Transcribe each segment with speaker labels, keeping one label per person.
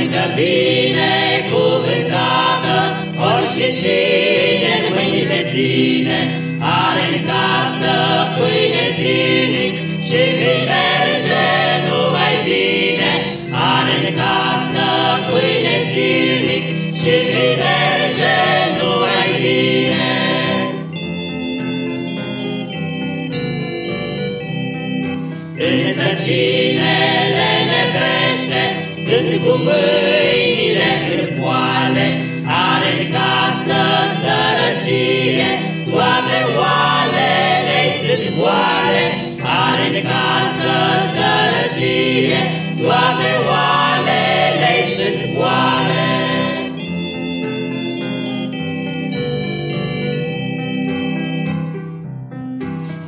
Speaker 1: că binecuvântată ori și cine în mâini te ține, are în casă pâine zilnic și îi merge numai bine. Are în casă pâine zilnic și îi merge numai bine. Însă cine le nevește, stând cu mâinile în poale, are în casă sărăcie, toate oalele sunt goale, are în casă sărăcie, toate oalele sunt goale.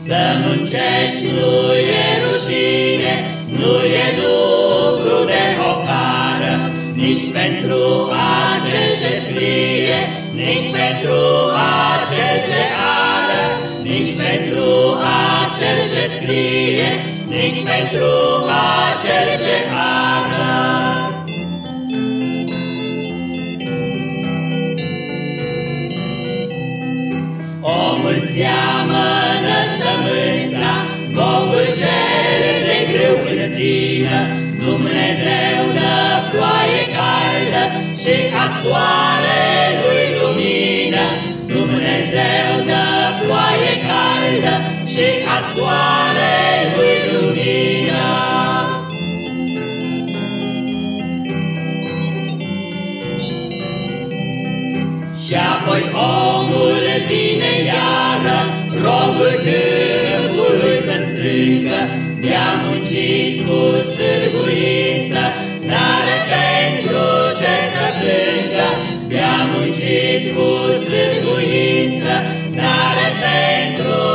Speaker 1: Să muncești nu e rușine, nu e lucru de ocară, nici pentru acel ce scrie, nici pentru acel ce ară, nici pentru acel ce scrie, nici pentru acel ce ară. Omul seamănă sămânța, Bogul cel de grâu întină, Dumnezeu dă ploaie caldă și a soarelui lumină, Dumnezeu dă ploaie caldă și a soarelui lumină. Și apoi omul vine iară, rogul câmpului să strângă, De-a muncit cu sârguință, dar pentru